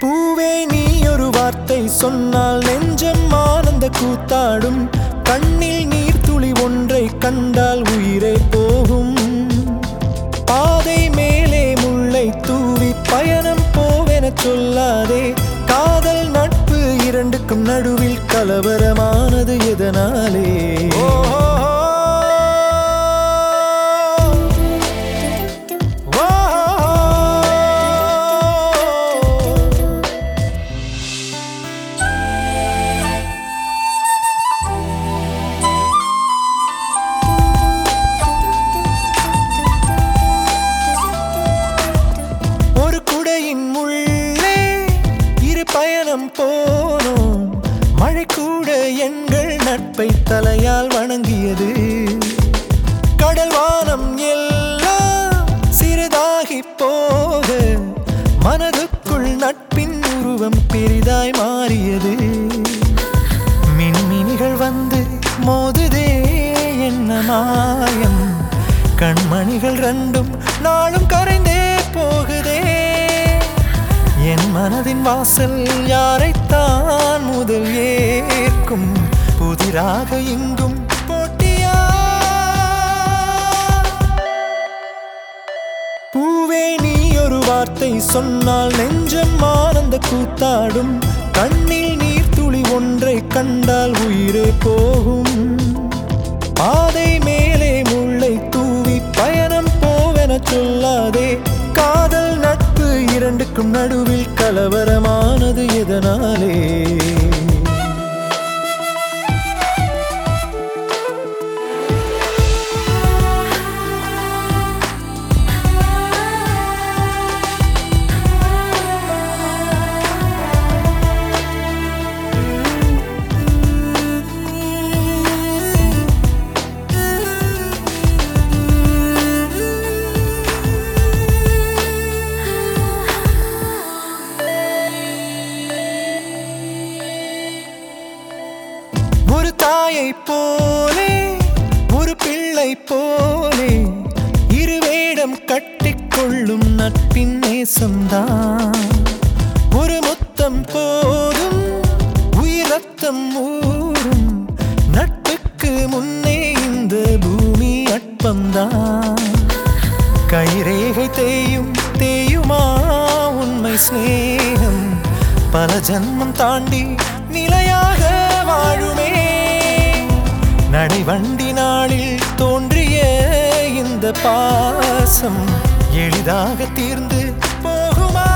பூவே நீ ஒரு வார்த்தை சொன்னால் நெஞ்சம் ஆனந்த கூத்தாடும் கண்ணில் நீர் துளி ஒன்றை கண்டால் கலவரமானது எதனாலே? மழை கூட எங்கள் நட்பை தலையால் வணங்கியது. கடல் வானம் எல்லாம் சிறிதாகி போக மனதுக்குள் நட்பின் உருவம் பெரிதாய் மாறியது. மின்மினிகள் வந்து மோதுதே என்ன மாயம். கண்மணிகள் ரெண்டும் நாளும் கரைந்தே போகுதே. என் மனதின் வாசல் யாரைத்தான் முதல் ஏற்கும்? புதிராக இங்கும் போட்டியா? பூவே நீ ஒரு வார்த்தை சொன்னால் நெஞ்சம் ஆனந்த கூத்தாடும். கண்ணில் நீர் துளி ஒன்றை கண்டால் உயிரே போகும். பாதை மேலே முல்லை தூவி பயணம் போவென சொல்லாதே. அது எதனாலே? தாயை போலே ஒரு பிள்ளை போலே இருவேடம் கட்டிக்கொள்ளும் நட்பின் நேசம்தான். ஒரு முத்தம் போதும் உயிரத்தம் ஊறும் நட்புக்கு முன்னே இந்த பூமி அற்பம்தான். கைரேகை தேயும் தேயுமா உண்மை சிநேகம்? பல ஜன்மம் தாண்டி நிலையாக நடைவண்டி நாளில் தோன்றிய இந்த பாசம் எளிதாக தீர்ந்து போகுமா?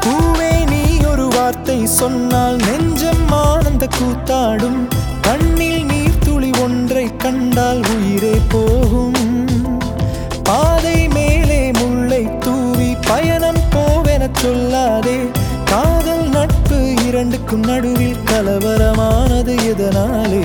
பூவே நீ ஒரு வார்த்தை சொன்னால் நெஞ்சம் ஆனந்த கூத்தாடும் கண்ணில் நீர் துளி ஒன்றை கண்டால் உயிரே போகும். பாதை மேலே முல்லை தூவி பயணம் போவென சொல்லாது நமக்கும் நடுவில் கலவரமானது இதனாலே